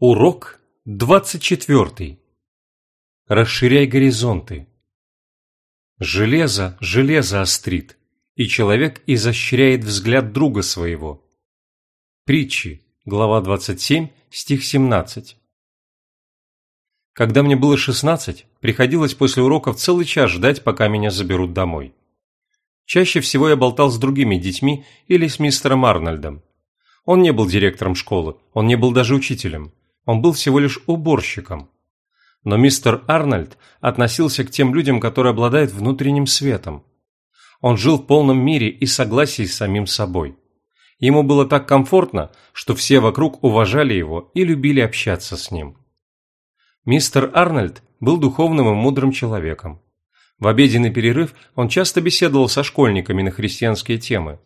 Урок 24. Расширяй горизонты. Железо железо острит, и человек изощряет взгляд друга своего. Притчи, глава 27, стих 17. Когда мне было 16, приходилось после уроков целый час ждать, пока меня заберут домой. Чаще всего я болтал с другими детьми или с мистером Арнольдом. Он не был директором школы, он не был даже учителем он был всего лишь уборщиком. Но мистер Арнольд относился к тем людям, которые обладают внутренним светом. Он жил в полном мире и согласии с самим собой. Ему было так комфортно, что все вокруг уважали его и любили общаться с ним. Мистер Арнольд был духовным и мудрым человеком. В обеденный перерыв он часто беседовал со школьниками на христианские темы.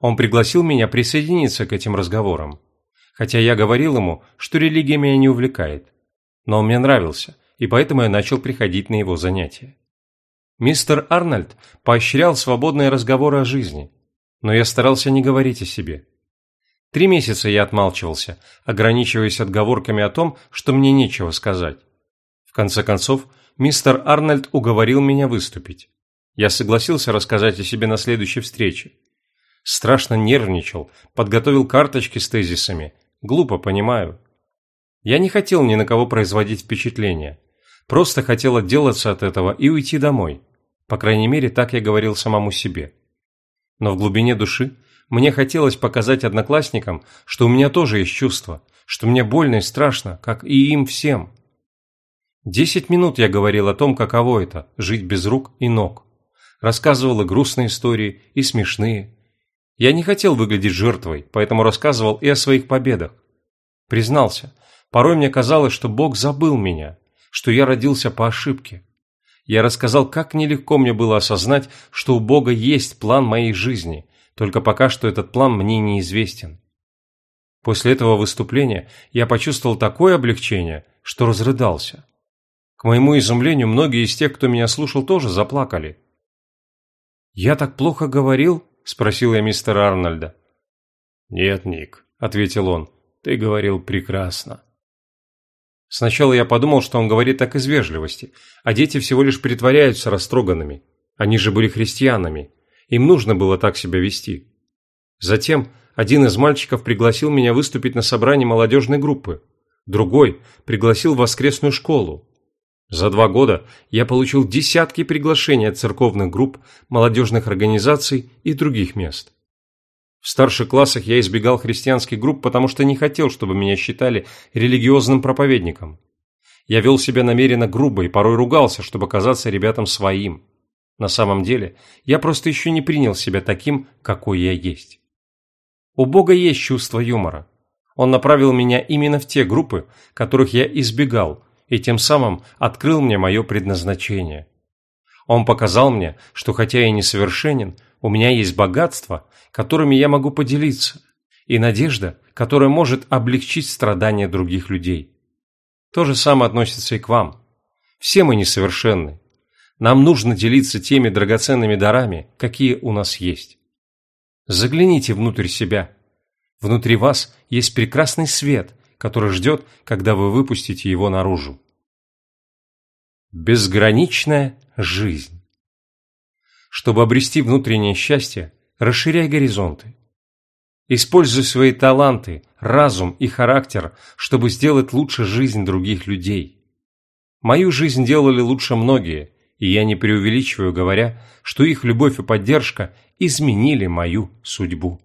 Он пригласил меня присоединиться к этим разговорам хотя я говорил ему, что религия меня не увлекает. Но он мне нравился, и поэтому я начал приходить на его занятия. Мистер Арнольд поощрял свободные разговоры о жизни, но я старался не говорить о себе. Три месяца я отмалчивался, ограничиваясь отговорками о том, что мне нечего сказать. В конце концов, мистер Арнольд уговорил меня выступить. Я согласился рассказать о себе на следующей встрече. Страшно нервничал, подготовил карточки с тезисами Глупо, понимаю. Я не хотел ни на кого производить впечатление. Просто хотел отделаться от этого и уйти домой. По крайней мере, так я говорил самому себе. Но в глубине души мне хотелось показать одноклассникам, что у меня тоже есть чувства, что мне больно и страшно, как и им всем. Десять минут я говорил о том, каково это – жить без рук и ног. Рассказывал и грустные истории, и смешные, я не хотел выглядеть жертвой, поэтому рассказывал и о своих победах. Признался, порой мне казалось, что Бог забыл меня, что я родился по ошибке. Я рассказал, как нелегко мне было осознать, что у Бога есть план моей жизни, только пока что этот план мне неизвестен. После этого выступления я почувствовал такое облегчение, что разрыдался. К моему изумлению, многие из тех, кто меня слушал, тоже заплакали. «Я так плохо говорил?» – спросил я мистера Арнольда. «Нет, Ник», – ответил он, – «ты говорил прекрасно». Сначала я подумал, что он говорит так из вежливости, а дети всего лишь притворяются растроганными. Они же были христианами. Им нужно было так себя вести. Затем один из мальчиков пригласил меня выступить на собрании молодежной группы. Другой пригласил в воскресную школу. За два года я получил десятки приглашений от церковных групп, молодежных организаций и других мест. В старших классах я избегал христианских групп, потому что не хотел, чтобы меня считали религиозным проповедником. Я вел себя намеренно грубо и порой ругался, чтобы казаться ребятам своим. На самом деле, я просто еще не принял себя таким, какой я есть. У Бога есть чувство юмора. Он направил меня именно в те группы, которых я избегал, и тем самым открыл мне мое предназначение. Он показал мне, что хотя я несовершенен, у меня есть богатство, которыми я могу поделиться, и надежда, которая может облегчить страдания других людей. То же самое относится и к вам. Все мы несовершенны. Нам нужно делиться теми драгоценными дарами, какие у нас есть. Загляните внутрь себя. Внутри вас есть прекрасный свет, который ждет, когда вы выпустите его наружу. Безграничная жизнь. Чтобы обрести внутреннее счастье, расширяй горизонты. Используй свои таланты, разум и характер, чтобы сделать лучше жизнь других людей. Мою жизнь делали лучше многие, и я не преувеличиваю, говоря, что их любовь и поддержка изменили мою судьбу.